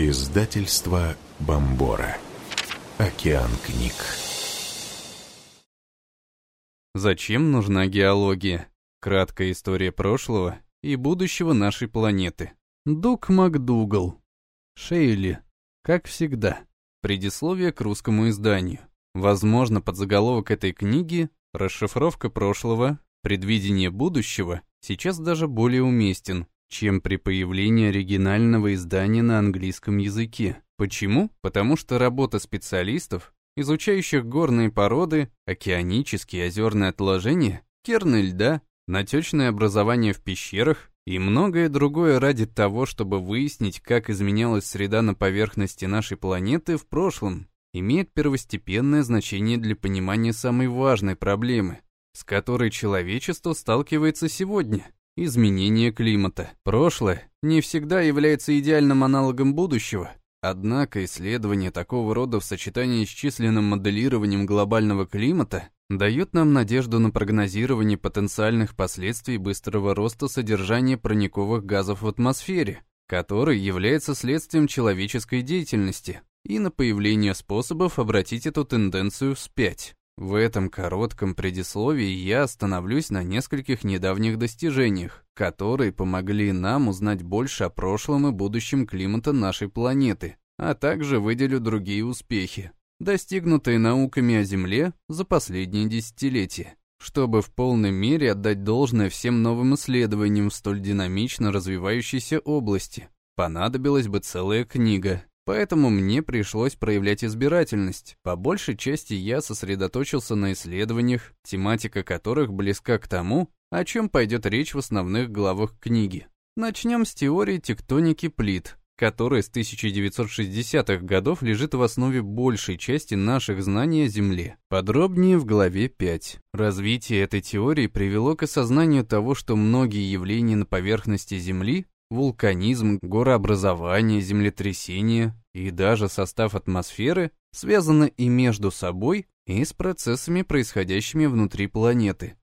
Издательство Бомбора. Океан книг. Зачем нужна геология? Краткая история прошлого и будущего нашей планеты. Дук МакДугал. Шейли. Как всегда. Предисловие к русскому изданию. Возможно, подзаголовок этой книги «Расшифровка прошлого. Предвидение будущего» сейчас даже более уместен, чем при появлении оригинального издания на английском языке. Почему? Потому что работа специалистов, изучающих горные породы, океанические озерные отложения, керны льда, натечное образование в пещерах и многое другое ради того, чтобы выяснить, как изменялась среда на поверхности нашей планеты в прошлом, имеет первостепенное значение для понимания самой важной проблемы, с которой человечество сталкивается сегодня – изменение климата. Прошлое не всегда является идеальным аналогом будущего, однако исследование такого рода в сочетании с численным моделированием глобального климата дает нам надежду на прогнозирование потенциальных последствий быстрого роста содержания парниковых газов в атмосфере, который является следствием человеческой деятельности, и на появление способов обратить эту тенденцию вспять. В этом коротком предисловии я остановлюсь на нескольких недавних достижениях, которые помогли нам узнать больше о прошлом и будущем климата нашей планеты, а также выделю другие успехи, достигнутые науками о Земле за последние десятилетия, чтобы в полной мере отдать должное всем новым исследованиям в столь динамично развивающейся области. Понадобилась бы целая книга, Поэтому мне пришлось проявлять избирательность. По большей части я сосредоточился на исследованиях, тематика которых близка к тому, о чем пойдет речь в основных главах книги. Начнем с теории тектоники плит, которая с 1960-х годов лежит в основе большей части наших знаний о Земле. Подробнее в главе 5. Развитие этой теории привело к осознанию того, что многие явления на поверхности Земли вулканизм, горообразование, землетрясения и даже состав атмосферы связаны и между собой, и с процессами, происходящими внутри планеты.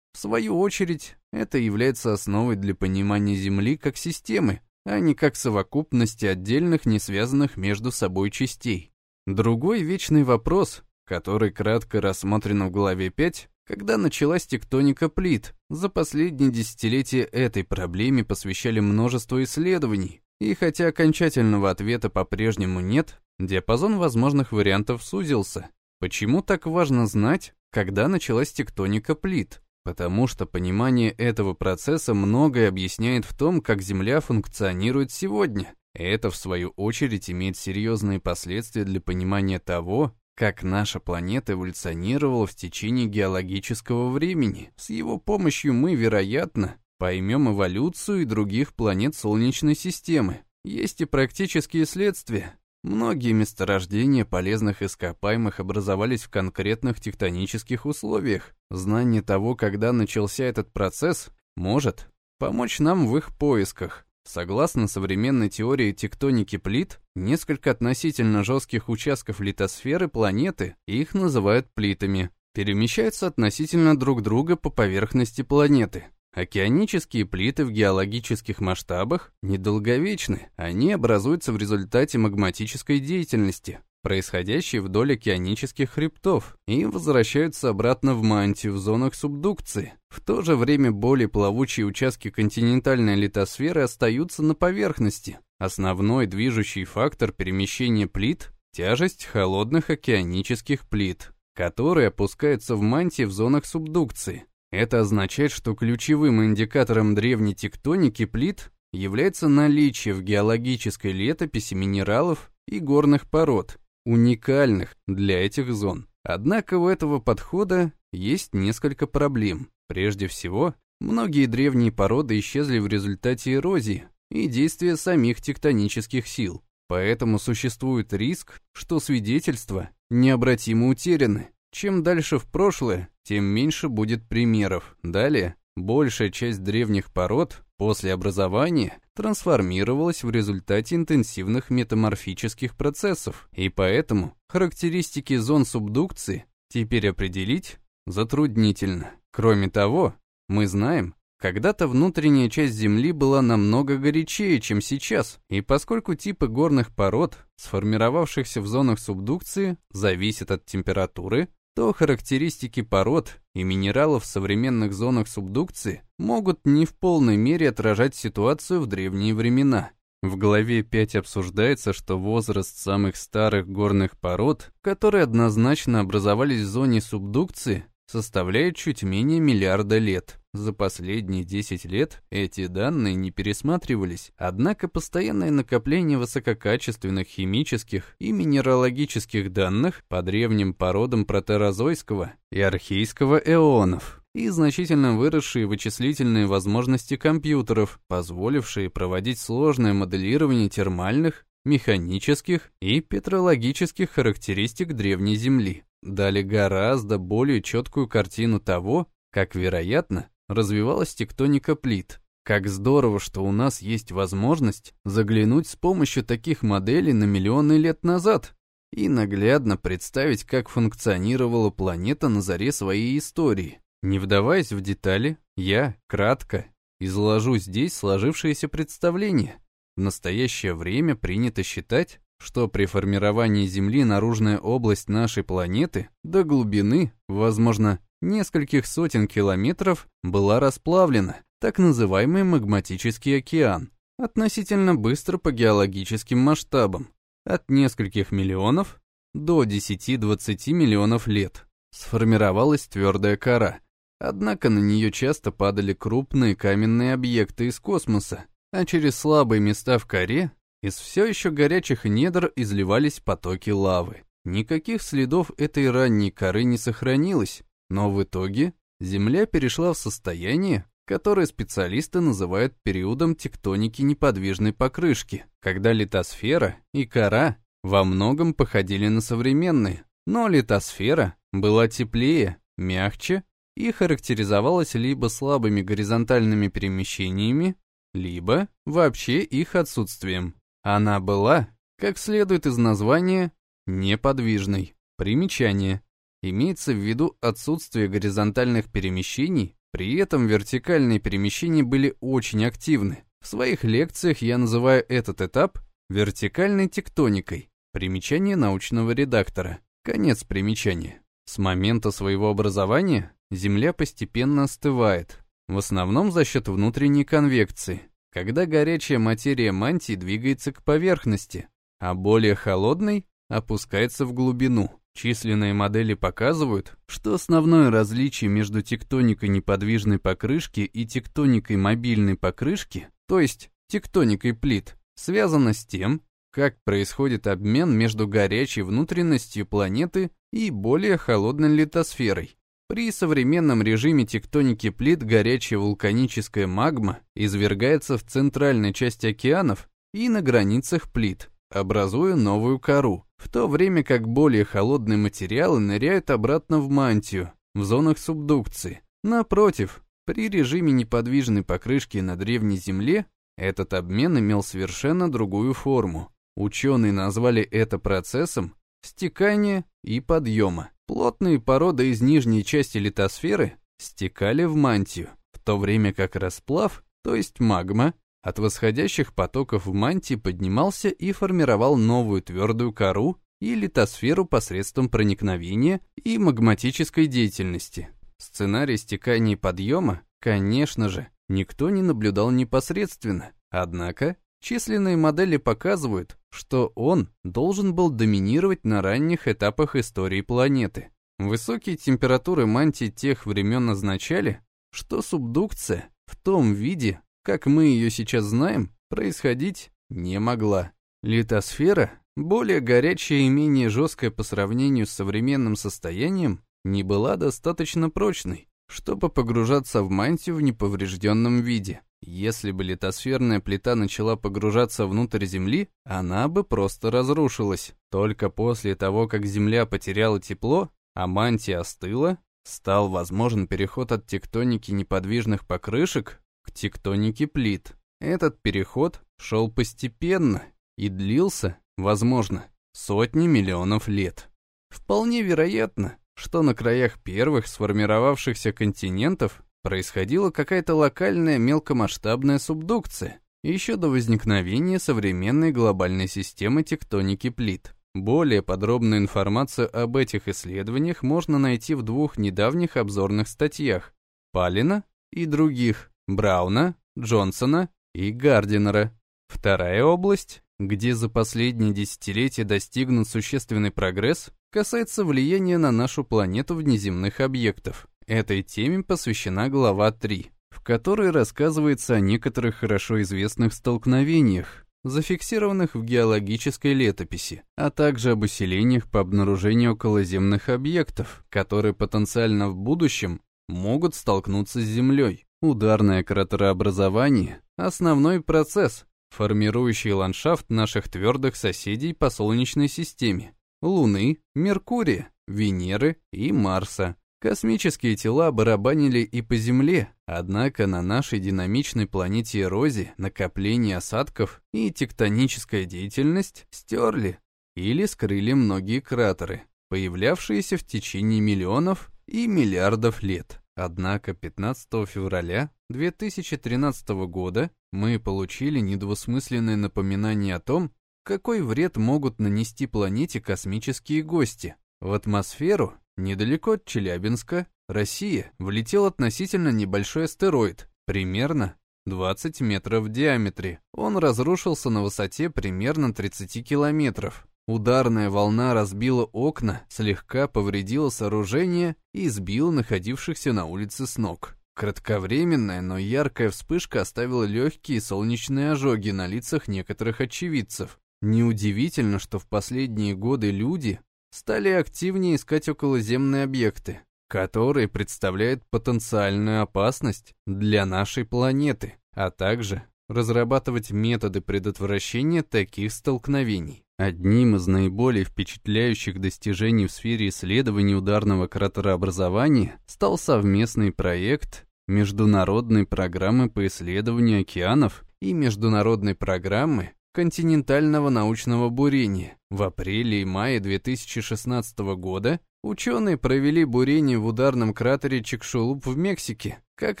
В свою очередь, это является основой для понимания Земли как системы, а не как совокупности отдельных, не связанных между собой частей. Другой вечный вопрос, который кратко рассмотрен в главе 5, когда началась тектоника плит, за последние десятилетия этой проблеме посвящали множество исследований, и хотя окончательного ответа по-прежнему нет, диапазон возможных вариантов сузился. Почему так важно знать, когда началась тектоника плит? Потому что понимание этого процесса многое объясняет в том, как Земля функционирует сегодня. Это, в свою очередь, имеет серьезные последствия для понимания того, как наша планета эволюционировала в течение геологического времени. С его помощью мы, вероятно, поймем эволюцию и других планет Солнечной системы. Есть и практические следствия. Многие месторождения полезных ископаемых образовались в конкретных тектонических условиях. Знание того, когда начался этот процесс, может помочь нам в их поисках. Согласно современной теории тектоники плит, несколько относительно жестких участков литосферы планеты, их называют плитами, перемещаются относительно друг друга по поверхности планеты. Океанические плиты в геологических масштабах недолговечны, они образуются в результате магматической деятельности, происходящие вдоль океанических хребтов, и возвращаются обратно в мантию в зонах субдукции. В то же время более плавучие участки континентальной литосферы остаются на поверхности. Основной движущий фактор перемещения плит – тяжесть холодных океанических плит, которые опускаются в мантии в зонах субдукции. Это означает, что ключевым индикатором древней тектоники плит является наличие в геологической летописи минералов и горных пород, уникальных для этих зон. Однако у этого подхода есть несколько проблем. Прежде всего, многие древние породы исчезли в результате эрозии и действия самих тектонических сил. Поэтому существует риск, что свидетельства необратимо утеряны. Чем дальше в прошлое, тем меньше будет примеров. Далее, большая часть древних пород после образования трансформировалась в результате интенсивных метаморфических процессов, и поэтому характеристики зон субдукции теперь определить затруднительно. Кроме того, мы знаем, Когда-то внутренняя часть Земли была намного горячее, чем сейчас, и поскольку типы горных пород, сформировавшихся в зонах субдукции, зависят от температуры, то характеристики пород и минералов в современных зонах субдукции могут не в полной мере отражать ситуацию в древние времена. В главе 5 обсуждается, что возраст самых старых горных пород, которые однозначно образовались в зоне субдукции, составляет чуть менее миллиарда лет. За последние 10 лет эти данные не пересматривались, однако постоянное накопление высококачественных химических и минералогических данных по древним породам протерозойского и архейского эонов и значительно выросшие вычислительные возможности компьютеров, позволившие проводить сложное моделирование термальных, механических и петрологических характеристик древней Земли, дали гораздо более четкую картину того, как, вероятно, развивалась тектоника плит. Как здорово, что у нас есть возможность заглянуть с помощью таких моделей на миллионы лет назад и наглядно представить, как функционировала планета на заре своей истории. Не вдаваясь в детали, я, кратко, изложу здесь сложившееся представление. В настоящее время принято считать, что при формировании Земли наружная область нашей планеты до глубины, возможно, нескольких сотен километров была расплавлена, так называемый магматический океан, относительно быстро по геологическим масштабам, от нескольких миллионов до 10-20 миллионов лет. Сформировалась твердая кора, однако на нее часто падали крупные каменные объекты из космоса, а через слабые места в коре из все еще горячих недр изливались потоки лавы. Никаких следов этой ранней коры не сохранилось, но в итоге Земля перешла в состояние, которое специалисты называют периодом тектоники неподвижной покрышки, когда литосфера и кора во многом походили на современные, но литосфера была теплее, мягче и характеризовалась либо слабыми горизонтальными перемещениями, либо вообще их отсутствием. Она была, как следует из названия, неподвижной. Примечание. Имеется в виду отсутствие горизонтальных перемещений, при этом вертикальные перемещения были очень активны. В своих лекциях я называю этот этап вертикальной тектоникой. Примечание научного редактора. Конец примечания. С момента своего образования Земля постепенно остывает, в основном за счет внутренней конвекции, когда горячая материя мантии двигается к поверхности, а более холодной опускается в глубину. Численные модели показывают, что основное различие между тектоникой неподвижной покрышки и тектоникой мобильной покрышки, то есть тектоникой плит, связано с тем, как происходит обмен между горячей внутренностью планеты и более холодной литосферой. При современном режиме тектоники плит горячая вулканическая магма извергается в центральной части океанов и на границах плит, образуя новую кору, в то время как более холодные материалы ныряют обратно в мантию, в зонах субдукции. Напротив, при режиме неподвижной покрышки на древней Земле этот обмен имел совершенно другую форму. Ученые назвали это процессом стекания и подъема. Плотные породы из нижней части литосферы стекали в мантию, в то время как расплав, то есть магма, от восходящих потоков в мантии поднимался и формировал новую твердую кору и литосферу посредством проникновения и магматической деятельности. Сценарий стекания и подъема, конечно же, никто не наблюдал непосредственно, однако численные модели показывают, что он должен был доминировать на ранних этапах истории планеты. Высокие температуры мантии тех времен означали, что субдукция в том виде, как мы ее сейчас знаем, происходить не могла. Литосфера, более горячая и менее жесткая по сравнению с современным состоянием, не была достаточно прочной, чтобы погружаться в мантию в неповрежденном виде. Если бы литосферная плита начала погружаться внутрь Земли, она бы просто разрушилась. Только после того, как Земля потеряла тепло, а мантия остыла, стал возможен переход от тектоники неподвижных покрышек к тектонике плит. Этот переход шел постепенно и длился, возможно, сотни миллионов лет. Вполне вероятно, что на краях первых сформировавшихся континентов происходила какая-то локальная мелкомасштабная субдукция, еще до возникновения современной глобальной системы тектоники плит. Более подробную информацию об этих исследованиях можно найти в двух недавних обзорных статьях Палина и других Брауна, Джонсона и Гардинера. Вторая область, где за последние десятилетия достигнут существенный прогресс, касается влияния на нашу планету внеземных объектов. Этой теме посвящена глава 3, в которой рассказывается о некоторых хорошо известных столкновениях, зафиксированных в геологической летописи, а также об усилениях по обнаружению околоземных объектов, которые потенциально в будущем могут столкнуться с Землей. Ударное кратерообразование – основной процесс, формирующий ландшафт наших твердых соседей по Солнечной системе – Луны, Меркурия, Венеры и Марса. Космические тела барабанили и по Земле, однако на нашей динамичной планете эрозии, накопление осадков и тектоническая деятельность стерли или скрыли многие кратеры, появлявшиеся в течение миллионов и миллиардов лет. Однако 15 февраля 2013 года мы получили недвусмысленное напоминание о том, какой вред могут нанести планете космические гости. В атмосферу Недалеко от Челябинска, Россия, влетел относительно небольшой астероид, примерно 20 метров в диаметре. Он разрушился на высоте примерно 30 километров. Ударная волна разбила окна, слегка повредила сооружение и сбила находившихся на улице с ног. Кратковременная, но яркая вспышка оставила легкие солнечные ожоги на лицах некоторых очевидцев. Неудивительно, что в последние годы люди стали активнее искать околоземные объекты, которые представляют потенциальную опасность для нашей планеты, а также разрабатывать методы предотвращения таких столкновений. Одним из наиболее впечатляющих достижений в сфере исследований ударного кратерообразования стал совместный проект Международной программы по исследованию океанов и Международной программы континентального научного бурения. В апреле и мае 2016 года ученые провели бурение в ударном кратере Чикшулуп в Мексике. Как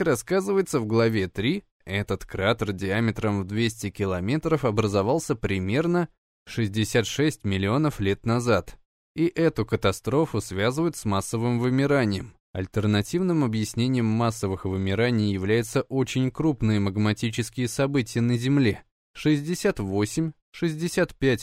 рассказывается в главе 3, этот кратер диаметром в 200 километров образовался примерно 66 миллионов лет назад. И эту катастрофу связывают с массовым вымиранием. Альтернативным объяснением массовых вымираний являются очень крупные магматические события на Земле – 68-65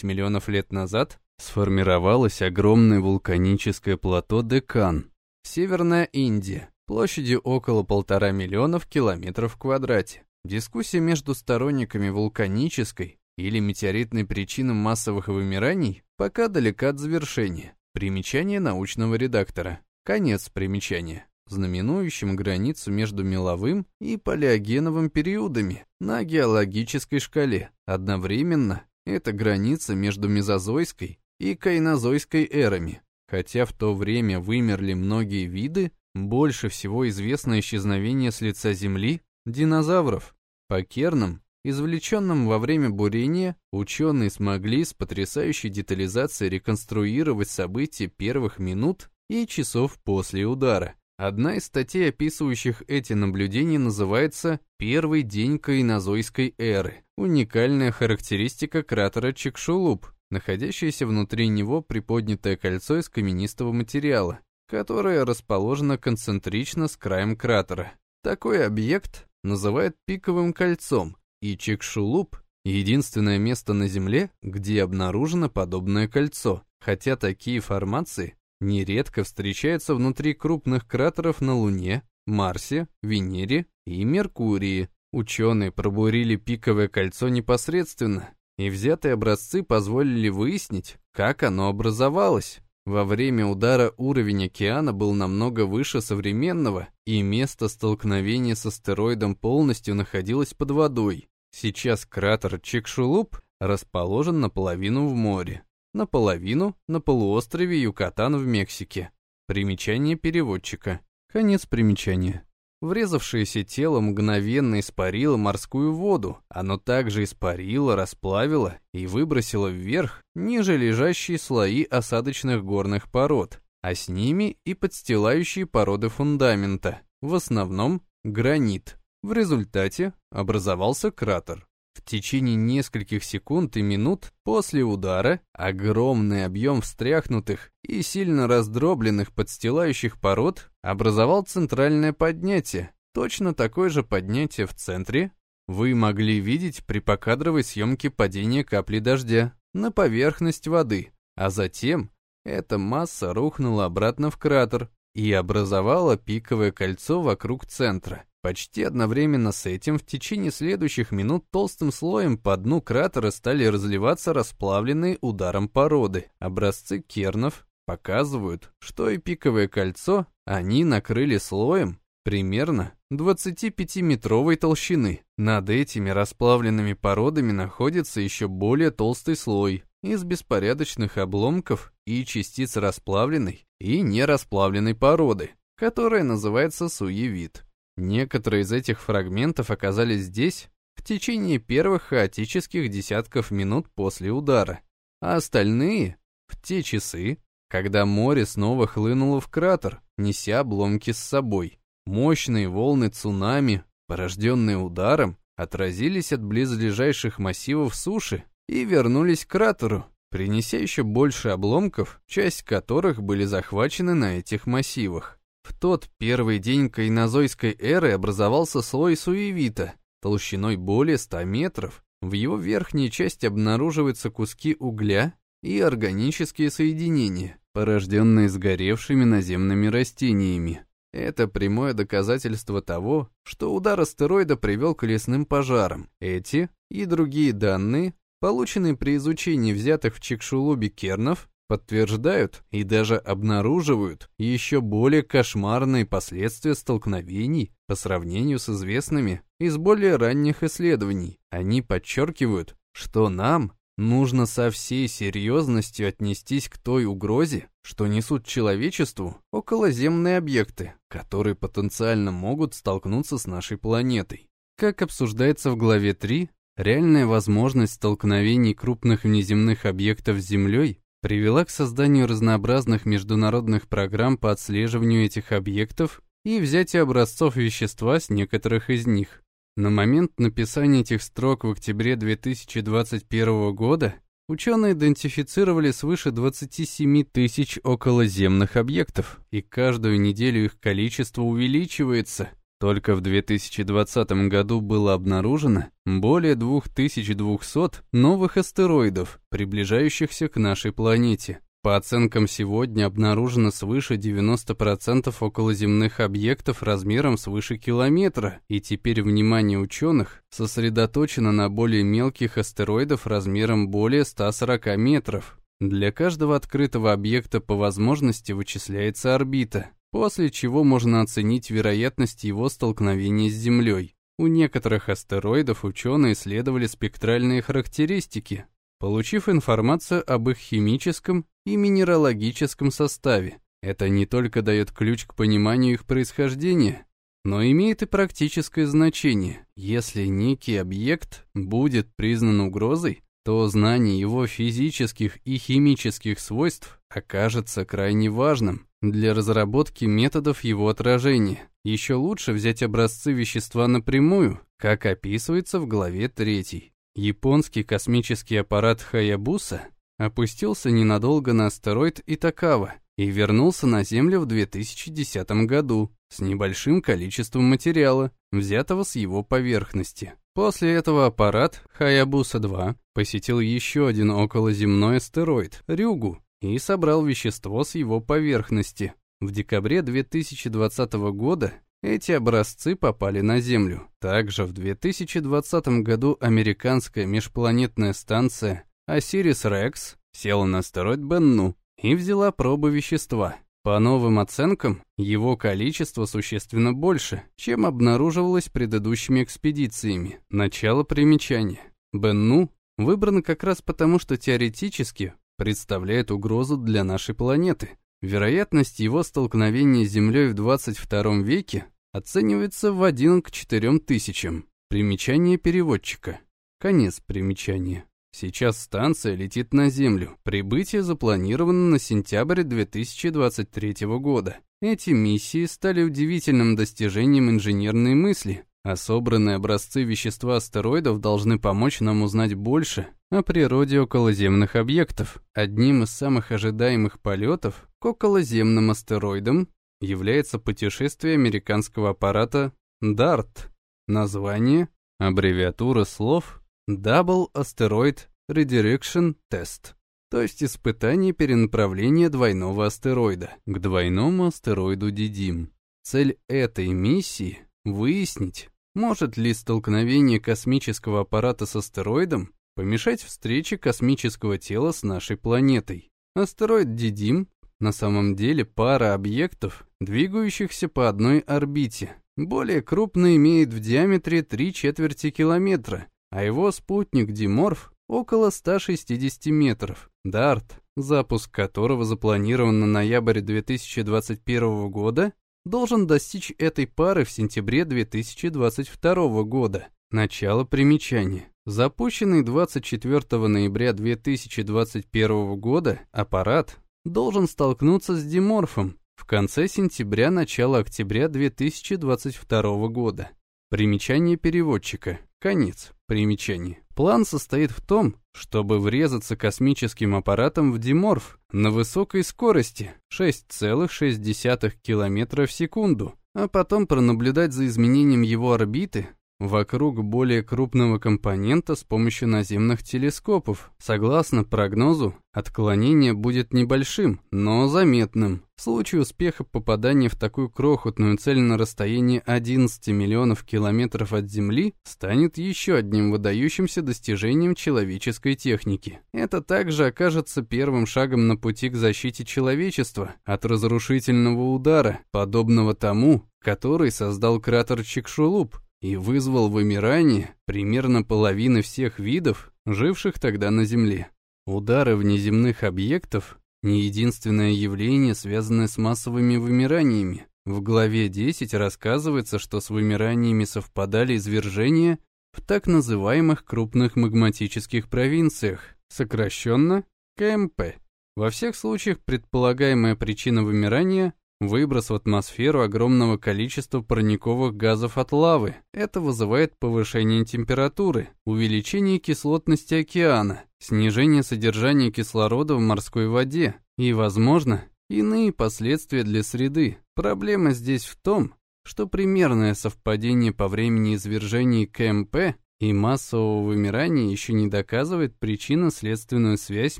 миллионов лет назад сформировалось огромное вулканическое плато Декан, Северная Индия, площадью около полтора миллионов километров в квадрате. Дискуссия между сторонниками вулканической или метеоритной причины массовых вымираний пока далека от завершения. Примечание научного редактора. Конец примечания знаменующим границу между меловым и палеогеновым периодами на геологической шкале. Одновременно это граница между мезозойской и кайнозойской эрами. Хотя в то время вымерли многие виды, больше всего известно исчезновение с лица Земли динозавров. По кернам, извлеченным во время бурения, ученые смогли с потрясающей детализацией реконструировать события первых минут и часов после удара. Одна из статей, описывающих эти наблюдения, называется «Первый день кайнозойской эры». Уникальная характеристика кратера Чикшулуп, находящееся внутри него приподнятое кольцо из каменистого материала, которое расположено концентрично с краем кратера. Такой объект называют пиковым кольцом, и Чикшулуп — единственное место на Земле, где обнаружено подобное кольцо, хотя такие формации нередко встречается внутри крупных кратеров на Луне, Марсе, Венере и Меркурии. Ученые пробурили пиковое кольцо непосредственно, и взятые образцы позволили выяснить, как оно образовалось. Во время удара уровень океана был намного выше современного, и место столкновения с астероидом полностью находилось под водой. Сейчас кратер Чикшулуп расположен наполовину в море наполовину на полуострове Юкатан в Мексике. Примечание переводчика. Конец примечания. Врезавшееся тело мгновенно испарило морскую воду. Оно также испарило, расплавило и выбросило вверх ниже лежащие слои осадочных горных пород, а с ними и подстилающие породы фундамента, в основном гранит. В результате образовался кратер. В течение нескольких секунд и минут после удара огромный объем встряхнутых и сильно раздробленных подстилающих пород образовал центральное поднятие. Точно такое же поднятие в центре вы могли видеть при покадровой съемке падения капли дождя на поверхность воды, а затем эта масса рухнула обратно в кратер и образовала пиковое кольцо вокруг центра. Почти одновременно с этим в течение следующих минут толстым слоем по дну кратера стали разливаться расплавленные ударом породы. Образцы кернов показывают, что и пиковое кольцо они накрыли слоем примерно 25-метровой толщины. Над этими расплавленными породами находится еще более толстый слой из беспорядочных обломков и частиц расплавленной и нерасплавленной породы, которая называется суевит. Некоторые из этих фрагментов оказались здесь в течение первых хаотических десятков минут после удара, а остальные — в те часы, когда море снова хлынуло в кратер, неся обломки с собой. Мощные волны цунами, порожденные ударом, отразились от близлежащих массивов суши и вернулись к кратеру, принеся еще больше обломков, часть которых были захвачены на этих массивах. В тот первый день кайнозойской эры образовался слой суевита, толщиной более 100 метров. В его верхней части обнаруживаются куски угля и органические соединения, порожденные сгоревшими наземными растениями. Это прямое доказательство того, что удар астероида привел к лесным пожарам. Эти и другие данные, полученные при изучении взятых в Чикшулубе кернов, подтверждают и даже обнаруживают еще более кошмарные последствия столкновений по сравнению с известными из более ранних исследований. Они подчеркивают, что нам нужно со всей серьезностью отнестись к той угрозе, что несут человечеству околоземные объекты, которые потенциально могут столкнуться с нашей планетой. Как обсуждается в главе 3, реальная возможность столкновений крупных внеземных объектов с Землей привела к созданию разнообразных международных программ по отслеживанию этих объектов и взятию образцов вещества с некоторых из них. На момент написания этих строк в октябре 2021 года ученые идентифицировали свыше 27 тысяч околоземных объектов, и каждую неделю их количество увеличивается, только в 2020 году было обнаружено более 2200 новых астероидов, приближающихся к нашей планете. По оценкам сегодня обнаружено свыше 90% околоземных объектов размером свыше километра, и теперь внимание ученых сосредоточено на более мелких астероидов размером более 140 метров. Для каждого открытого объекта по возможности вычисляется орбита, после чего можно оценить вероятность его столкновения с Землей. У некоторых астероидов ученые исследовали спектральные характеристики, получив информацию об их химическом и минералогическом составе. Это не только дает ключ к пониманию их происхождения, но имеет и практическое значение. Если некий объект будет признан угрозой, то знание его физических и химических свойств окажется крайне важным для разработки методов его отражения. Еще лучше взять образцы вещества напрямую, как описывается в главе 3. Японский космический аппарат Хаябуса опустился ненадолго на астероид Итакава и вернулся на Землю в 2010 году с небольшим количеством материала, взятого с его поверхности. После этого аппарат Хаябуса-2 посетил еще один околоземной астероид – Рюгу, и собрал вещество с его поверхности. В декабре 2020 года эти образцы попали на Землю. Также в 2020 году американская межпланетная станция Осирис-Рекс села на астероид Бенну и взяла пробы вещества. По новым оценкам, его количество существенно больше, чем обнаруживалось предыдущими экспедициями. Начало примечания. Бенну выбран как раз потому, что теоретически представляет угрозу для нашей планеты. Вероятность его столкновения с Землей в 22 веке оценивается в 1 к 4 тысячам. Примечание переводчика. Конец примечания. Сейчас станция летит на Землю. Прибытие запланировано на сентябрь 2023 года. Эти миссии стали удивительным достижением инженерной мысли, а собранные образцы вещества астероидов должны помочь нам узнать больше о природе околоземных объектов. Одним из самых ожидаемых полетов к околоземным астероидам является путешествие американского аппарата DART. Название – аббревиатура слов Double Asteroid Redirection Test, то есть испытание перенаправления двойного астероида к двойному астероиду Дидим. Цель этой миссии – выяснить, может ли столкновение космического аппарата с астероидом помешать встрече космического тела с нашей планетой. Астероид Дидим на самом деле пара объектов, двигающихся по одной орбите. Более крупный имеет в диаметре 3 четверти километра, а его спутник Диморф около 160 метров. Дарт, запуск которого запланирован на ноябрь 2021 года, должен достичь этой пары в сентябре 2022 года. Начало примечания. Запущенный 24 ноября 2021 года аппарат должен столкнуться с Диморфом в конце сентября-начало октября 2022 года. Примечание переводчика. Конец примечания. План состоит в том, чтобы врезаться космическим аппаратом в Диморф на высокой скорости 6,6 км в секунду, а потом пронаблюдать за изменением его орбиты вокруг более крупного компонента с помощью наземных телескопов. Согласно прогнозу, отклонение будет небольшим, но заметным. В случае успеха попадания в такую крохотную цель на расстоянии 11 миллионов километров от Земли станет еще одним выдающимся достижением человеческой техники. Это также окажется первым шагом на пути к защите человечества от разрушительного удара, подобного тому, который создал кратер Чикшулуп, и вызвал вымирание примерно половины всех видов, живших тогда на Земле. Удары внеземных объектов – не единственное явление, связанное с массовыми вымираниями. В главе 10 рассказывается, что с вымираниями совпадали извержения в так называемых крупных магматических провинциях, сокращенно КМП. Во всех случаях предполагаемая причина вымирания Выброс в атмосферу огромного количества парниковых газов от лавы. Это вызывает повышение температуры, увеличение кислотности океана, снижение содержания кислорода в морской воде и, возможно, иные последствия для среды. Проблема здесь в том, что примерное совпадение по времени извержений КМП и массового вымирания еще не доказывает причинно-следственную связь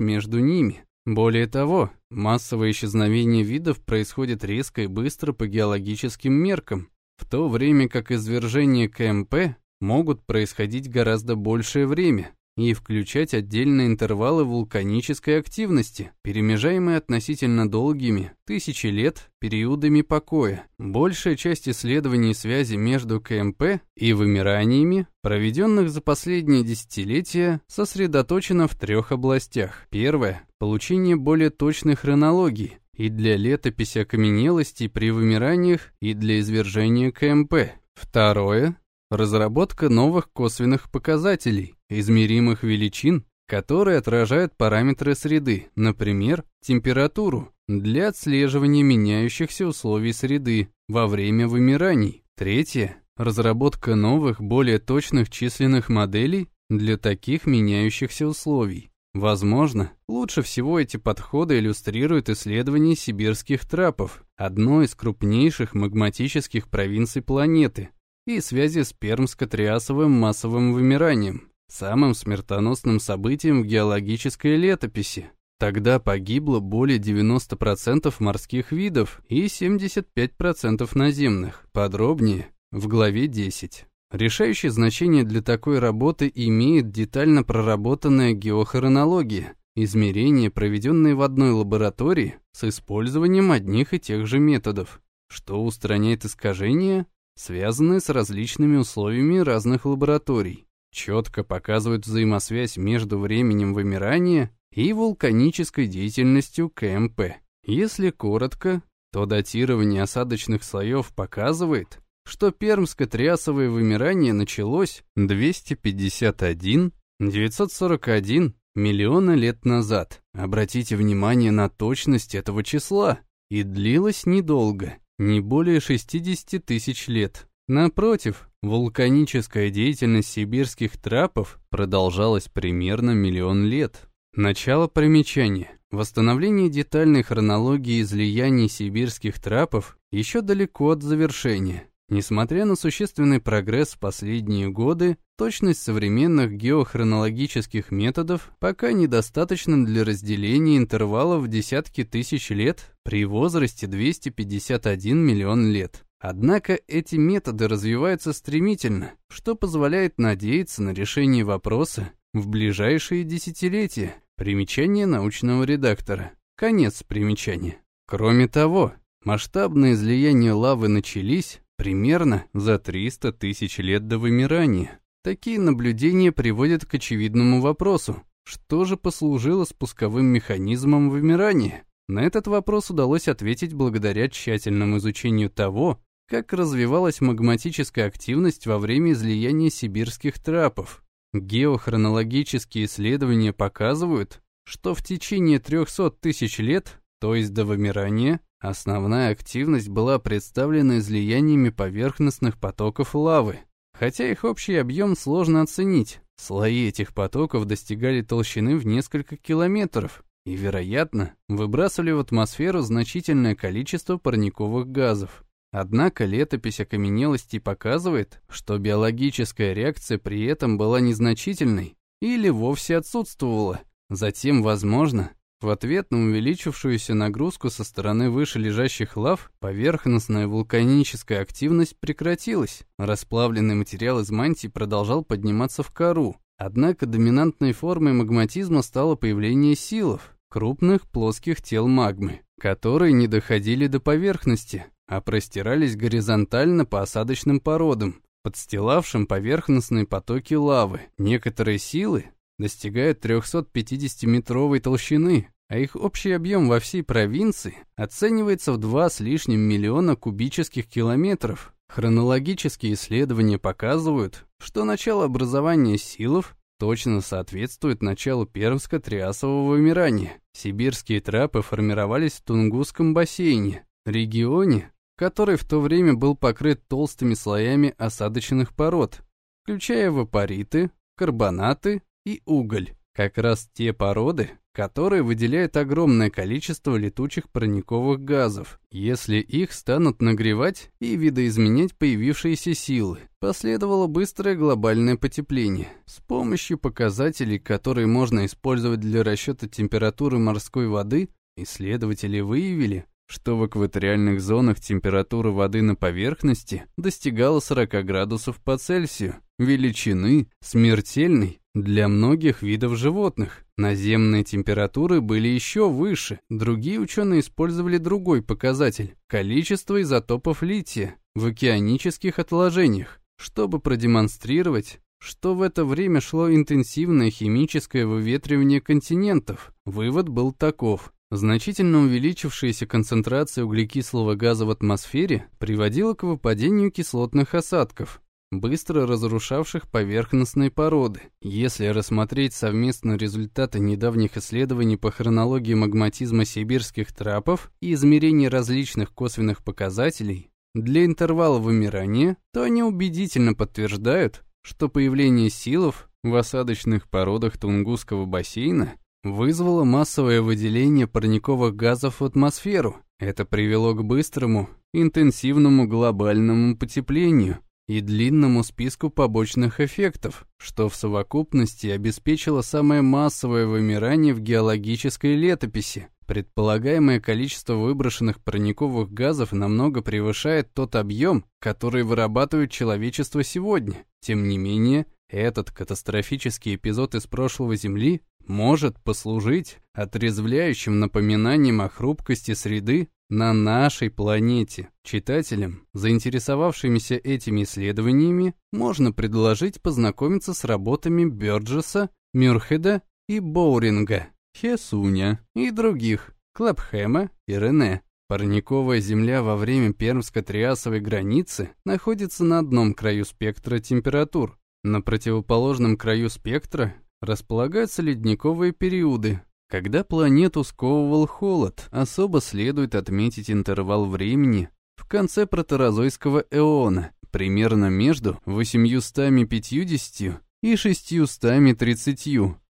между ними. Более того, массовое исчезновение видов происходит резко и быстро по геологическим меркам, в то время как извержения КМП могут происходить гораздо большее время, и включать отдельные интервалы вулканической активности, перемежаемые относительно долгими, тысячи лет, периодами покоя. Большая часть исследований связи между КМП и вымираниями, проведенных за последние десятилетия, сосредоточена в трех областях. Первое – получение более точной хронологии, и для летописи окаменелостей при вымираниях, и для извержения КМП. Второе Разработка новых косвенных показателей, измеримых величин, которые отражают параметры среды, например, температуру, для отслеживания меняющихся условий среды во время вымираний. Третье – разработка новых, более точных численных моделей для таких меняющихся условий. Возможно, лучше всего эти подходы иллюстрируют исследование сибирских трапов, одной из крупнейших магматических провинций планеты – и связи с пермско-триасовым массовым вымиранием, самым смертоносным событием в геологической летописи. Тогда погибло более 90% морских видов и 75% наземных. Подробнее в главе 10. Решающее значение для такой работы имеет детально проработанная геохронология, измерения, проведенные в одной лаборатории с использованием одних и тех же методов, что устраняет искажения, связанные с различными условиями разных лабораторий, четко показывают взаимосвязь между временем вымирания и вулканической деятельностью КМП. Если коротко, то датирование осадочных слоев показывает, что пермско-трясовое вымирание началось 251-941 миллиона лет назад. Обратите внимание на точность этого числа. и длилась недолго, не более 60 тысяч лет. Напротив, вулканическая деятельность сибирских трапов продолжалась примерно миллион лет. Начало примечания. Восстановление детальной хронологии излияний сибирских трапов еще далеко от завершения. Несмотря на существенный прогресс в последние годы, точность современных геохронологических методов пока недостаточна для разделения интервалов в десятки тысяч лет при возрасте 251 миллион лет. Однако эти методы развиваются стремительно, что позволяет надеяться на решение вопроса в ближайшие десятилетия. Примечание научного редактора. Конец примечания. Кроме того, масштабные излияния лавы начались примерно за 300 тысяч лет до вымирания. Такие наблюдения приводят к очевидному вопросу, что же послужило спусковым механизмом вымирания? На этот вопрос удалось ответить благодаря тщательному изучению того, как развивалась магматическая активность во время излияния сибирских трапов. Геохронологические исследования показывают, что в течение 300 тысяч лет, то есть до вымирания, основная активность была представлена излияниями поверхностных потоков лавы. Хотя их общий объем сложно оценить, слои этих потоков достигали толщины в несколько километров и, вероятно, выбрасывали в атмосферу значительное количество парниковых газов. Однако летопись окаменелости показывает, что биологическая реакция при этом была незначительной или вовсе отсутствовала. Затем, возможно, в ответ на увеличившуюся нагрузку со стороны выше лежащих лав, поверхностная вулканическая активность прекратилась. Расплавленный материал из мантии продолжал подниматься в кору. Однако доминантной формой магматизма стало появление силов, крупных плоских тел магмы, которые не доходили до поверхности, а простирались горизонтально по осадочным породам, подстилавшим поверхностные потоки лавы. Некоторые силы достигают 350-метровой толщины, а их общий объем во всей провинции оценивается в два с лишним миллиона кубических километров. Хронологические исследования показывают, что начало образования силов точно соответствует началу Пермско-Триасового вымирания. Сибирские трапы формировались в Тунгусском бассейне, регионе, который в то время был покрыт толстыми слоями осадочных пород, включая вапориты, карбонаты и уголь. Как раз те породы, которые выделяют огромное количество летучих парниковых газов, если их станут нагревать и видоизменять появившиеся силы. Последовало быстрое глобальное потепление. С помощью показателей, которые можно использовать для расчета температуры морской воды, исследователи выявили, что в экваториальных зонах температура воды на поверхности достигала 40 градусов по Цельсию, величины смертельной для многих видов животных. Наземные температуры были еще выше. Другие ученые использовали другой показатель – количество изотопов лития в океанических отложениях, чтобы продемонстрировать, что в это время шло интенсивное химическое выветривание континентов. Вывод был таков. Значительно увеличившаяся концентрация углекислого газа в атмосфере приводила к выпадению кислотных осадков, быстро разрушавших поверхностные породы. Если рассмотреть совместно результаты недавних исследований по хронологии магматизма сибирских трапов и измерений различных косвенных показателей для интервала вымирания, то они убедительно подтверждают, что появление силов в осадочных породах Тунгусского бассейна вызвало массовое выделение парниковых газов в атмосферу. Это привело к быстрому, интенсивному глобальному потеплению и длинному списку побочных эффектов, что в совокупности обеспечило самое массовое вымирание в геологической летописи. Предполагаемое количество выброшенных парниковых газов намного превышает тот объем, который вырабатывает человечество сегодня. Тем не менее, этот катастрофический эпизод из прошлого Земли может послужить отрезвляющим напоминанием о хрупкости среды на нашей планете. Читателям, заинтересовавшимися этими исследованиями, можно предложить познакомиться с работами Бёрджеса, Мюрхеда и Боуринга, Хесуня и других, Клапхэма и Рене. Парниковая земля во время Пермско-Триасовой границы находится на одном краю спектра температур. На противоположном краю спектра располагаются ледниковые периоды, Когда планету сковывал холод, особо следует отметить интервал времени в конце протерозойского эона, примерно между 850 и 630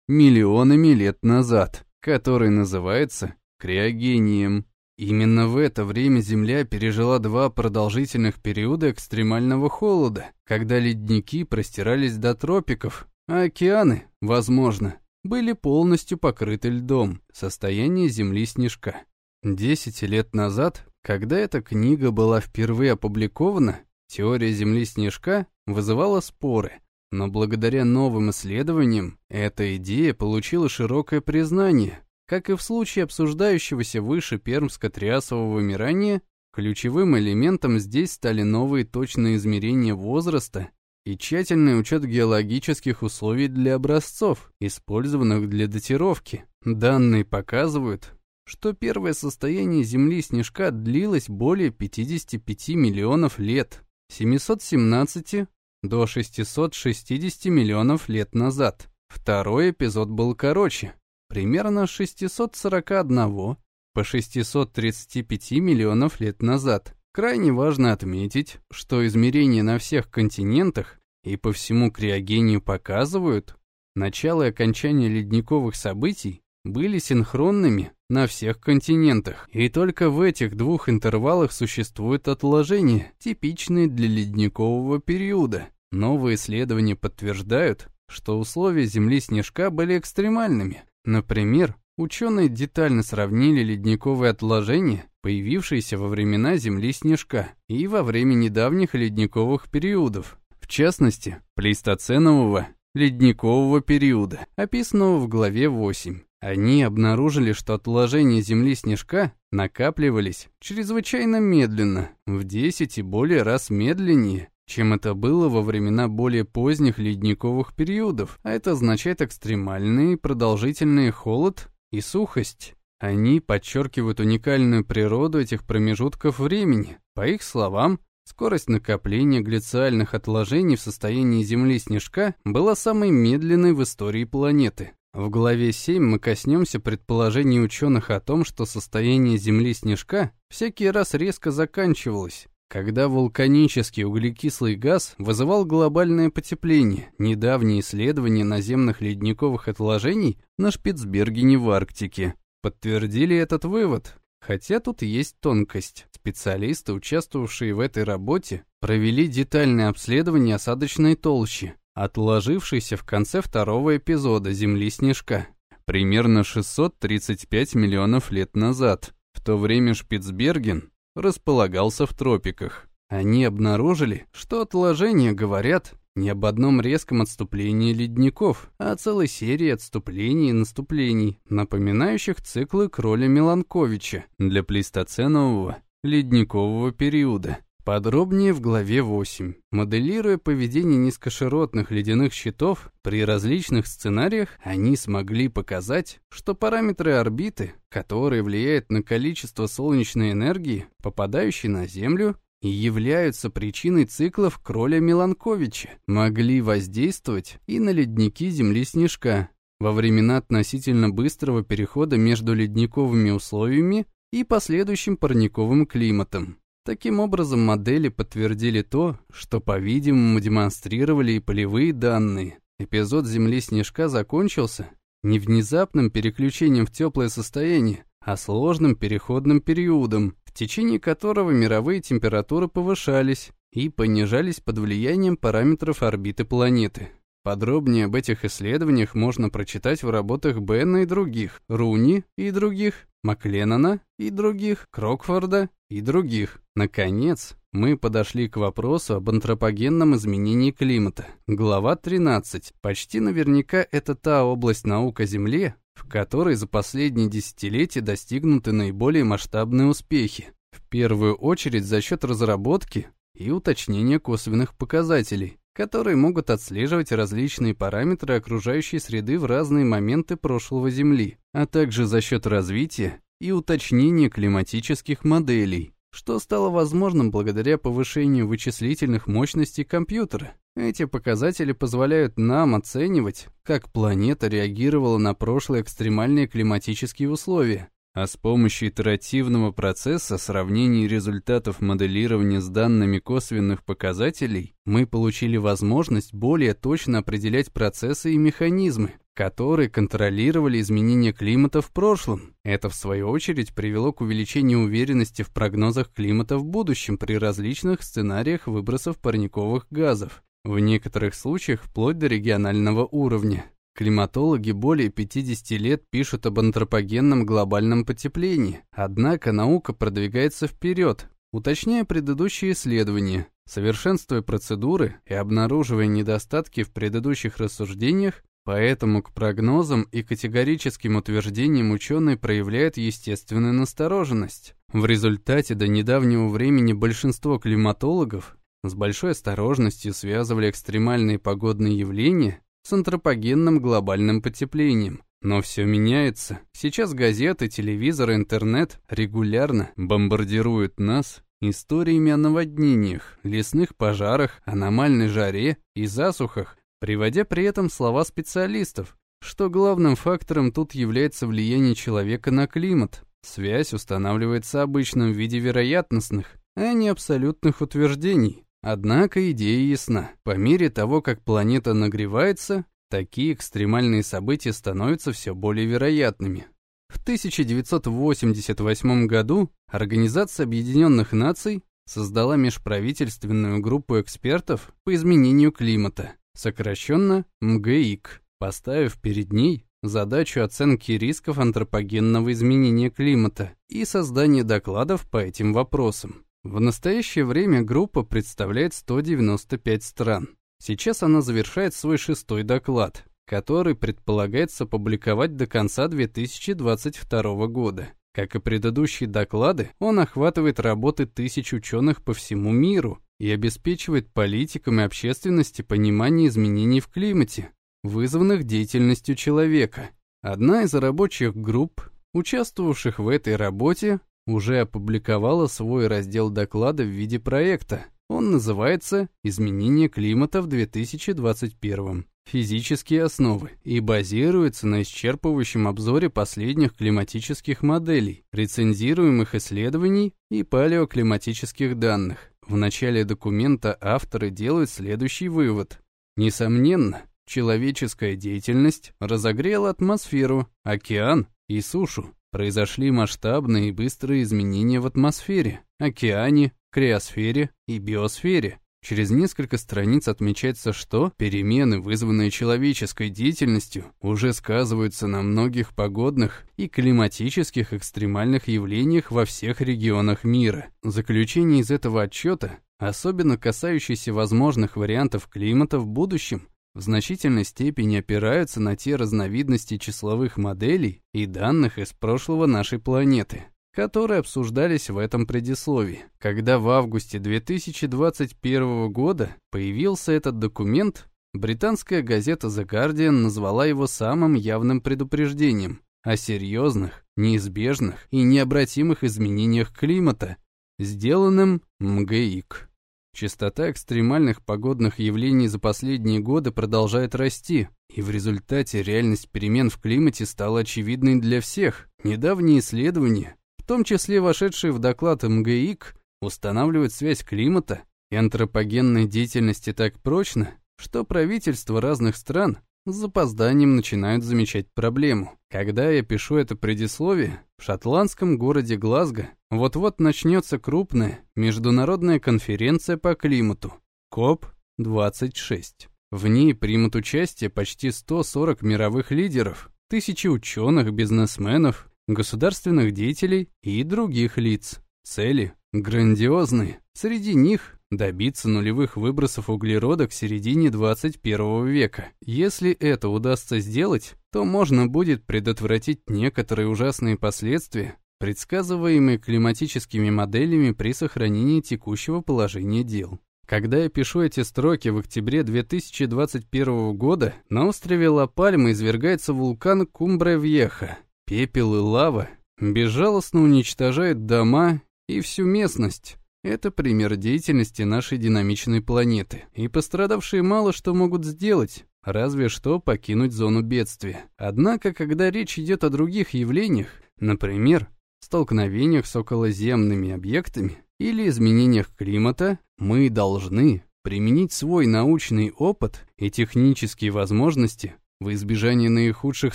миллионами лет назад, который называется криогением. Именно в это время Земля пережила два продолжительных периода экстремального холода, когда ледники простирались до тропиков, а океаны, возможно, были полностью покрыты льдом, состояние Земли снежка. Десять лет назад, когда эта книга была впервые опубликована, теория Земли снежка вызывала споры, но благодаря новым исследованиям эта идея получила широкое признание. Как и в случае обсуждающегося выше пермско-триасового вымирания, ключевым элементом здесь стали новые точные измерения возраста и тщательный учет геологических условий для образцов, использованных для датировки. Данные показывают, что первое состояние Земли снежка длилось более 55 миллионов лет, 717 до 660 миллионов лет назад. Второй эпизод был короче, примерно 641 по 635 миллионов лет назад. Крайне важно отметить, что измерения на всех континентах и по всему криогению показывают, начало и окончание ледниковых событий были синхронными на всех континентах, и только в этих двух интервалах существуют отложения, типичные для ледникового периода. Новые исследования подтверждают, что условия Земли снежка были экстремальными. Например, ученые детально сравнили ледниковые отложения появившиеся во времена Земли снежка и во время недавних ледниковых периодов, в частности, плейстоценового ледникового периода, описанного в главе 8. Они обнаружили, что отложения Земли снежка накапливались чрезвычайно медленно, в 10 и более раз медленнее, чем это было во времена более поздних ледниковых периодов, а это означает экстремальный продолжительный холод и сухость. Они подчеркивают уникальную природу этих промежутков времени. По их словам, скорость накопления глициальных отложений в состоянии Земли снежка была самой медленной в истории планеты. В главе 7 мы коснемся предположений ученых о том, что состояние Земли снежка всякий раз резко заканчивалось, когда вулканический углекислый газ вызывал глобальное потепление, недавние исследования наземных ледниковых отложений на Шпицбергене в Арктике подтвердили этот вывод. Хотя тут есть тонкость. Специалисты, участвовавшие в этой работе, провели детальное обследование осадочной толщи, отложившейся в конце второго эпизода Земли Снежка, примерно 635 миллионов лет назад. В то время Шпицберген располагался в тропиках. Они обнаружили, что отложения говорят не об одном резком отступлении ледников, а о целой серии отступлений и наступлений, напоминающих циклы кроля Меланковича для плейстоценового ледникового периода. Подробнее в главе 8. Моделируя поведение низкоширотных ледяных щитов, при различных сценариях они смогли показать, что параметры орбиты, которые влияют на количество солнечной энергии, попадающей на Землю, и являются причиной циклов кроля Меланковича, могли воздействовать и на ледники Земли Снежка во времена относительно быстрого перехода между ледниковыми условиями и последующим парниковым климатом. Таким образом, модели подтвердили то, что, по-видимому, демонстрировали и полевые данные. Эпизод Земли Снежка закончился не внезапным переключением в теплое состояние, а сложным переходным периодом, течение которого мировые температуры повышались и понижались под влиянием параметров орбиты планеты. Подробнее об этих исследованиях можно прочитать в работах Бенна и других, Руни и других, Макленнона и других, Крокфорда и других. Наконец, мы подошли к вопросу об антропогенном изменении климата. Глава 13. Почти наверняка это та область наук о Земле, в которой за последние десятилетия достигнуты наиболее масштабные успехи, в первую очередь за счет разработки и уточнения косвенных показателей, которые могут отслеживать различные параметры окружающей среды в разные моменты прошлого Земли, а также за счет развития и уточнения климатических моделей, что стало возможным благодаря повышению вычислительных мощностей компьютера. Эти показатели позволяют нам оценивать, как планета реагировала на прошлые экстремальные климатические условия, а с помощью итеративного процесса сравнения результатов моделирования с данными косвенных показателей мы получили возможность более точно определять процессы и механизмы, которые контролировали изменения климата в прошлом. Это, в свою очередь, привело к увеличению уверенности в прогнозах климата в будущем при различных сценариях выбросов парниковых газов, в некоторых случаях вплоть до регионального уровня. Климатологи более 50 лет пишут об антропогенном глобальном потеплении, однако наука продвигается вперед, уточняя предыдущие исследования, совершенствуя процедуры и обнаруживая недостатки в предыдущих рассуждениях, поэтому к прогнозам и категорическим утверждениям ученые проявляют естественную настороженность. В результате до недавнего времени большинство климатологов с большой осторожностью связывали экстремальные погодные явления с антропогенным глобальным потеплением. Но все меняется. Сейчас газеты, телевизор, интернет регулярно бомбардируют нас историями о наводнениях, лесных пожарах, аномальной жаре и засухах, приводя при этом слова специалистов, что главным фактором тут является влияние человека на климат. Связь устанавливается обычно в виде вероятностных, а не абсолютных утверждений. Однако идея ясна. По мере того, как планета нагревается, такие экстремальные события становятся все более вероятными. В 1988 году Организация Объединенных Наций создала межправительственную группу экспертов по изменению климата, сокращенно МГИК, поставив перед ней задачу оценки рисков антропогенного изменения климата и создания докладов по этим вопросам. В настоящее время группа представляет 195 стран. Сейчас она завершает свой шестой доклад, который предполагается публиковать до конца 2022 года. Как и предыдущие доклады, он охватывает работы тысяч ученых по всему миру и обеспечивает политикам и общественности понимание изменений в климате, вызванных деятельностью человека. Одна из рабочих групп, участвовавших в этой работе, уже опубликовала свой раздел доклада в виде проекта. Он называется «Изменение климата в 2021». Физические основы и базируется на исчерпывающем обзоре последних климатических моделей, рецензируемых исследований и палеоклиматических данных. В начале документа авторы делают следующий вывод. Несомненно, человеческая деятельность разогрела атмосферу, океан и сушу, произошли масштабные и быстрые изменения в атмосфере, океане, криосфере и биосфере. Через несколько страниц отмечается, что перемены, вызванные человеческой деятельностью, уже сказываются на многих погодных и климатических экстремальных явлениях во всех регионах мира. Заключение из этого отчета, особенно касающееся возможных вариантов климата в будущем, в значительной степени опираются на те разновидности числовых моделей и данных из прошлого нашей планеты, которые обсуждались в этом предисловии. Когда в августе 2021 года появился этот документ, британская газета The Guardian назвала его самым явным предупреждением о серьезных, неизбежных и необратимых изменениях климата, сделанным МГИК. Частота экстремальных погодных явлений за последние годы продолжает расти, и в результате реальность перемен в климате стала очевидной для всех. Недавние исследования, том числе вошедшие в доклад МГИК, устанавливают связь климата и антропогенной деятельности так прочно, что правительства разных стран с запозданием начинают замечать проблему. Когда я пишу это предисловие, в шотландском городе Глазго вот-вот начнется крупная международная конференция по климату КОП-26. В ней примут участие почти 140 мировых лидеров, тысячи ученых, бизнесменов, государственных деятелей и других лиц. Цели грандиозные. Среди них добиться нулевых выбросов углерода к середине 21 века. Если это удастся сделать, то можно будет предотвратить некоторые ужасные последствия, предсказываемые климатическими моделями при сохранении текущего положения дел. Когда я пишу эти строки в октябре 2021 года, на острове Ла-Пальма извергается вулкан Кумбре-Вьеха. Пепел и лава безжалостно уничтожают дома и всю местность. Это пример деятельности нашей динамичной планеты, и пострадавшие мало что могут сделать, разве что покинуть зону бедствия. Однако, когда речь идет о других явлениях, например, столкновениях с околоземными объектами или изменениях климата, мы должны применить свой научный опыт и технические возможности в избежании наихудших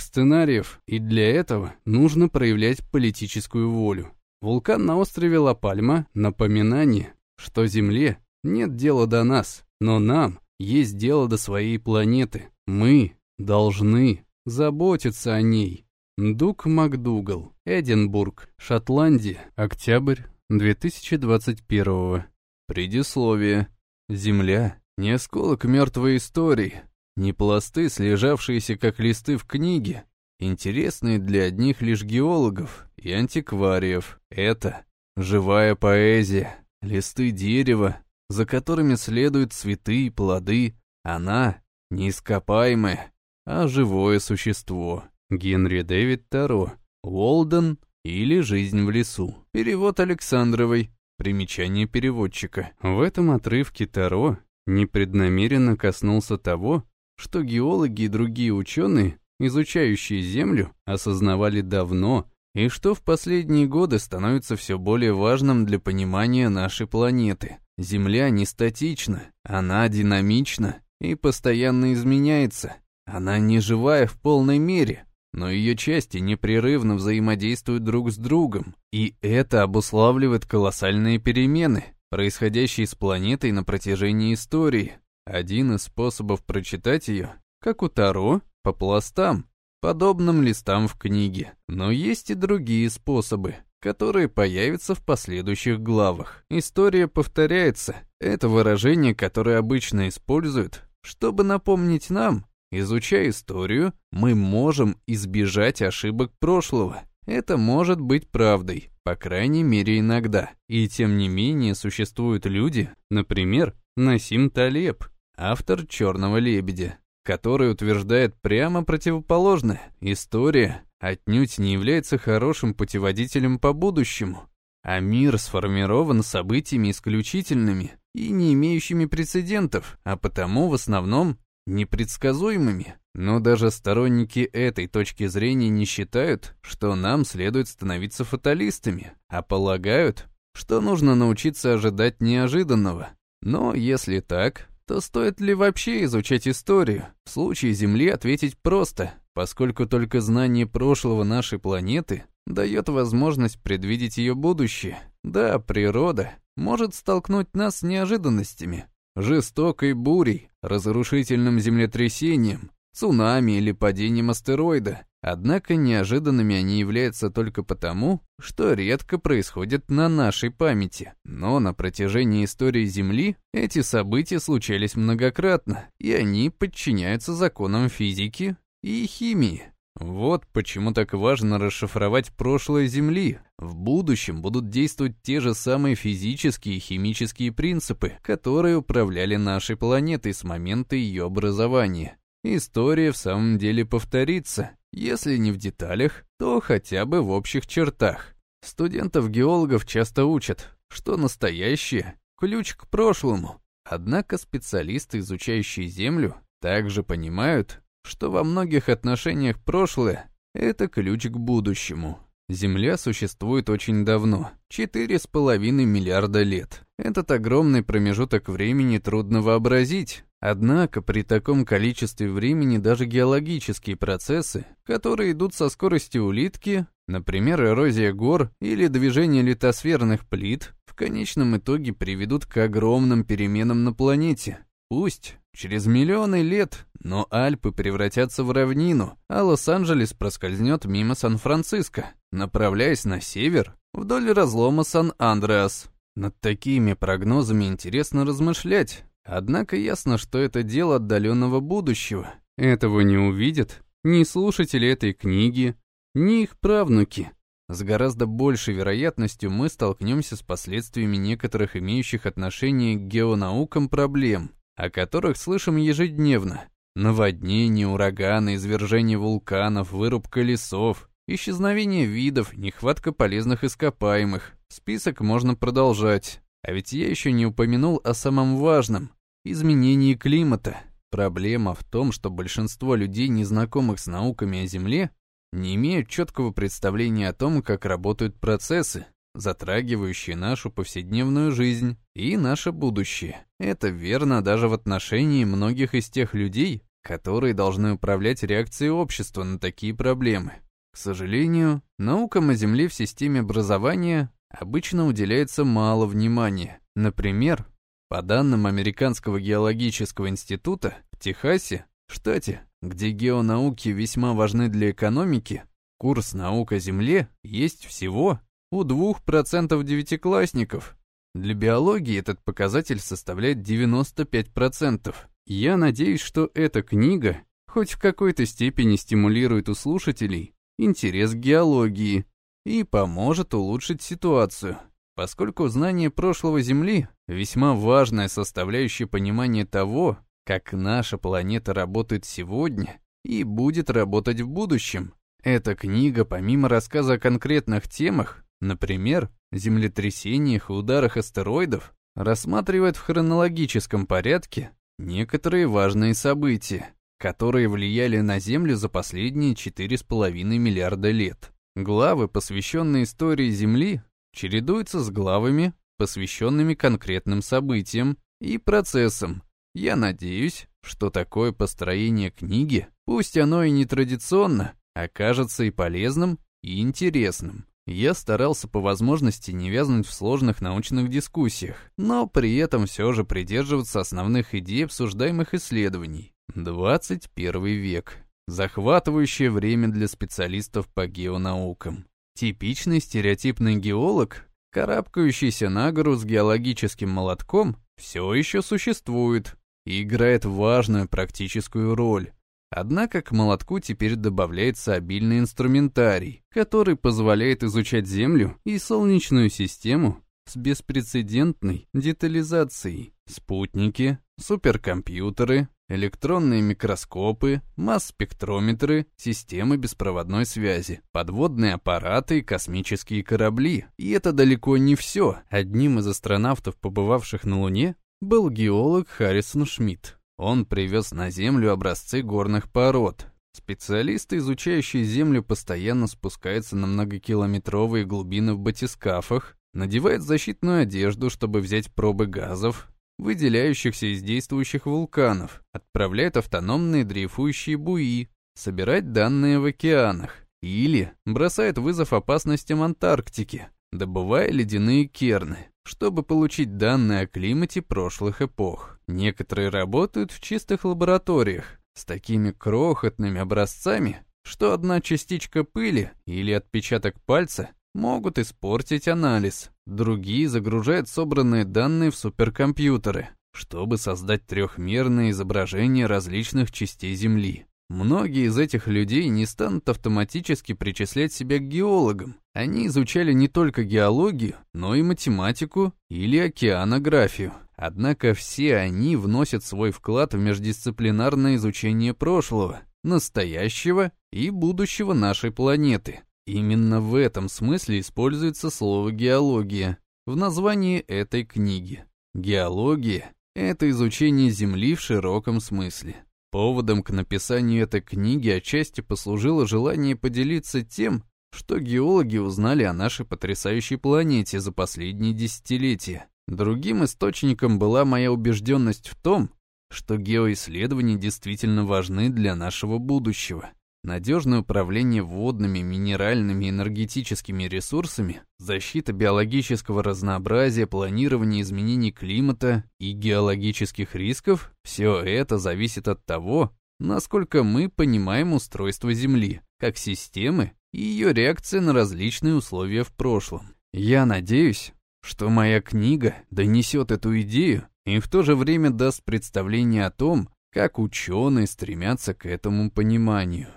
сценариев, и для этого нужно проявлять политическую волю. Вулкан на острове Ла-Пальма — напоминание, что Земле нет дела до нас, но нам есть дело до своей планеты. Мы должны заботиться о ней. Дук МакДугал, Эдинбург, Шотландия, октябрь 2021 Предисловие. Земля — не осколок мертвой истории, не пласты, слежавшиеся как листы в книге, интересные для одних лишь геологов и антиквариев. Это живая поэзия, листы дерева, за которыми следуют цветы и плоды. Она не ископаемое, а живое существо. Генри Дэвид Таро. Уолден или «Жизнь в лесу». Перевод Александровой. Примечание переводчика. В этом отрывке Таро непреднамеренно коснулся того, что геологи и другие ученые изучающие Землю, осознавали давно и что в последние годы становится все более важным для понимания нашей планеты. Земля не статична, она динамична и постоянно изменяется. Она не живая в полной мере, но ее части непрерывно взаимодействуют друг с другом, и это обуславливает колоссальные перемены, происходящие с планетой на протяжении истории. Один из способов прочитать ее, как у Таро, по пластам, подобным листам в книге. Но есть и другие способы, которые появятся в последующих главах. История повторяется. Это выражение, которое обычно используют, чтобы напомнить нам, изучая историю, мы можем избежать ошибок прошлого. Это может быть правдой, по крайней мере иногда. И тем не менее существуют люди, например, Насим Талеб, автор «Черного лебедя», который утверждает прямо противоположное. История отнюдь не является хорошим путеводителем по будущему, а мир сформирован событиями исключительными и не имеющими прецедентов, а потому в основном непредсказуемыми. Но даже сторонники этой точки зрения не считают, что нам следует становиться фаталистами, а полагают, что нужно научиться ожидать неожиданного. Но если так, то стоит ли вообще изучать историю? В случае Земли ответить просто, поскольку только знание прошлого нашей планеты дает возможность предвидеть ее будущее. Да, природа может столкнуть нас с неожиданностями, жестокой бурей, разрушительным землетрясением, цунами или падением астероида. Однако неожиданными они являются только потому, что редко происходят на нашей памяти. Но на протяжении истории Земли эти события случались многократно, и они подчиняются законам физики и химии. Вот почему так важно расшифровать прошлое Земли. В будущем будут действовать те же самые физические и химические принципы, которые управляли нашей планетой с момента ее образования. История в самом деле повторится, если не в деталях, то хотя бы в общих чертах. Студентов-геологов часто учат, что настоящее – ключ к прошлому. Однако специалисты, изучающие Землю, также понимают, что во многих отношениях прошлое – это ключ к будущему. Земля существует очень давно – четыре с половиной миллиарда лет. Этот огромный промежуток времени трудно вообразить, Однако при таком количестве времени даже геологические процессы, которые идут со скоростью улитки, например, эрозия гор или движение литосферных плит, в конечном итоге приведут к огромным переменам на планете. Пусть через миллионы лет, но Альпы превратятся в равнину, а Лос-Анджелес проскользнет мимо Сан-Франциско, направляясь на север вдоль разлома Сан-Андреас. Над такими прогнозами интересно размышлять, Однако ясно, что это дело отдаленного будущего. Этого не увидят ни слушатели этой книги, ни их правнуки. С гораздо большей вероятностью мы столкнемся с последствиями некоторых имеющих отношение к геонаукам проблем, о которых слышим ежедневно. Наводнения, ураганы, извержение вулканов, вырубка лесов, исчезновение видов, нехватка полезных ископаемых. Список можно продолжать. А ведь я еще не упомянул о самом важном – изменении климата. Проблема в том, что большинство людей, незнакомых с науками о Земле, не имеют четкого представления о том, как работают процессы, затрагивающие нашу повседневную жизнь и наше будущее. Это верно даже в отношении многих из тех людей, которые должны управлять реакцией общества на такие проблемы. К сожалению, наукам о Земле в системе образования обычно уделяется мало внимания. Например, по данным Американского геологического института, в Техасе, штате, где геонауки весьма важны для экономики, курс наук о Земле есть всего у 2% девятиклассников. Для биологии этот показатель составляет 95%. Я надеюсь, что эта книга хоть в какой-то степени стимулирует у слушателей интерес к геологии и поможет улучшить ситуацию, поскольку знание прошлого Земли — весьма важная составляющая понимания того, как наша планета работает сегодня и будет работать в будущем. Эта книга, помимо рассказа о конкретных темах, например, землетрясениях и ударах астероидов, рассматривает в хронологическом порядке некоторые важные события, которые влияли на Землю за последние 4,5 миллиарда лет. Главы, посвященные истории Земли, чередуются с главами, посвященными конкретным событиям и процессам. Я надеюсь, что такое построение книги, пусть оно и не традиционно, окажется и полезным, и интересным. Я старался по возможности не вязнуть в сложных научных дискуссиях, но при этом все же придерживаться основных идей обсуждаемых исследований. 21 век. Захватывающее время для специалистов по геонаукам. Типичный стереотипный геолог, карабкающийся на гору с геологическим молотком, все еще существует и играет важную практическую роль. Однако к молотку теперь добавляется обильный инструментарий, который позволяет изучать Землю и Солнечную систему с беспрецедентной детализацией. Спутники, суперкомпьютеры, электронные микроскопы, масс-спектрометры, системы беспроводной связи, подводные аппараты космические корабли. И это далеко не все. Одним из астронавтов, побывавших на Луне, был геолог Харрисон Шмидт. Он привез на Землю образцы горных пород. Специалисты, изучающие Землю, постоянно спускаются на многокилометровые глубины в батискафах, надевают защитную одежду, чтобы взять пробы газов, выделяющихся из действующих вулканов, отправляют автономные дрейфующие буи, собирать данные в океанах или бросают вызов опасностям Антарктики, добывая ледяные керны, чтобы получить данные о климате прошлых эпох. Некоторые работают в чистых лабораториях с такими крохотными образцами, что одна частичка пыли или отпечаток пальца могут испортить анализ. Другие загружают собранные данные в суперкомпьютеры, чтобы создать трехмерное изображение различных частей Земли. Многие из этих людей не станут автоматически причислять себя к геологам. Они изучали не только геологию, но и математику или океанографию. Однако все они вносят свой вклад в междисциплинарное изучение прошлого, настоящего и будущего нашей планеты. Именно в этом смысле используется слово «геология» в названии этой книги. Геология — это изучение Земли в широком смысле. Поводом к написанию этой книги отчасти послужило желание поделиться тем, что геологи узнали о нашей потрясающей планете за последние десятилетия. Другим источником была моя убежденность в том, что геоисследования действительно важны для нашего будущего. Надежное управление водными, минеральными энергетическими ресурсами, защита биологического разнообразия, планирование изменений климата и геологических рисков – все это зависит от того, насколько мы понимаем устройство Земли, как системы и ее реакции на различные условия в прошлом. Я надеюсь, что моя книга донесет эту идею и в то же время даст представление о том, как ученые стремятся к этому пониманию.